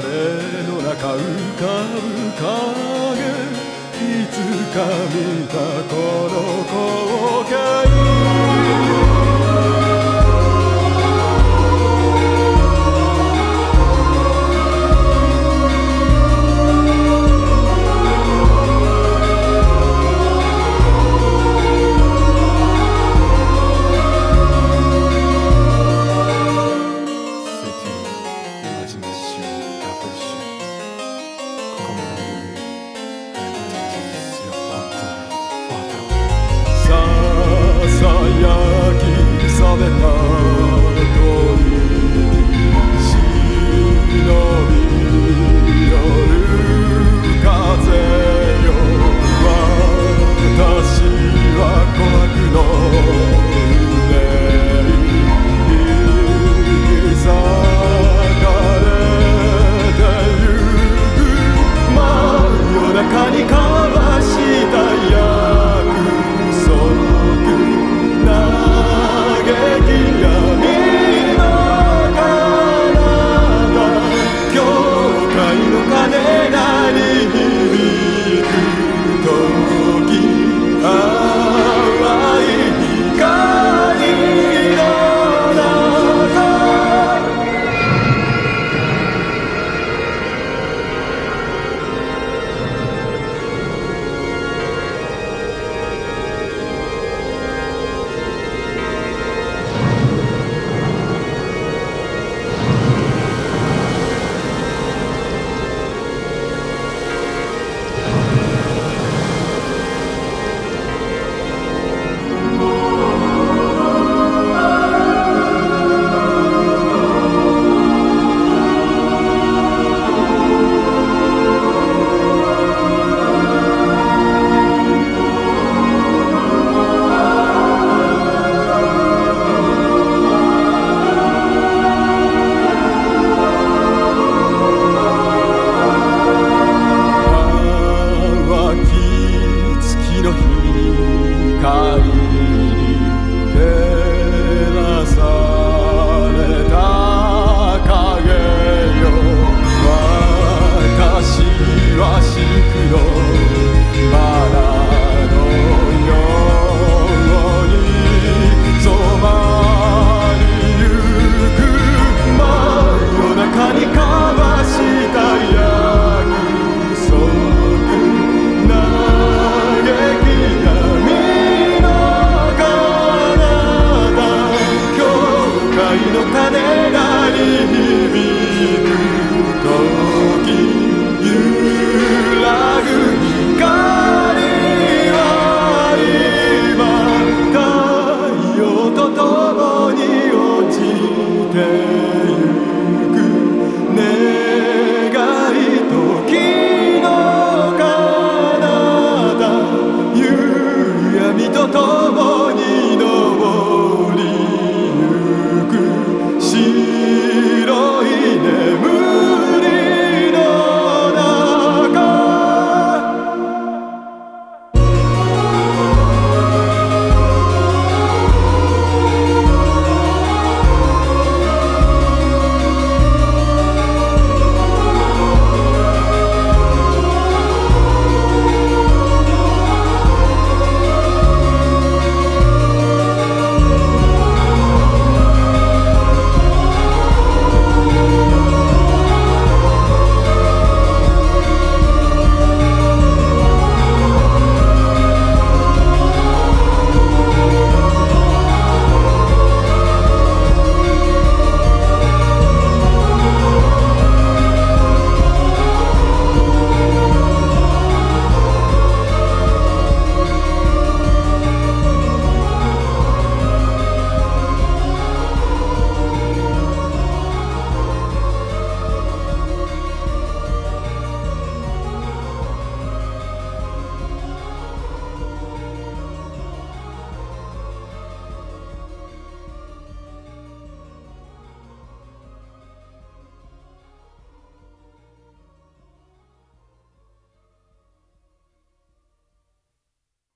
れの中浮かぶ影いつか見たこの光景。of the Lord. mudou.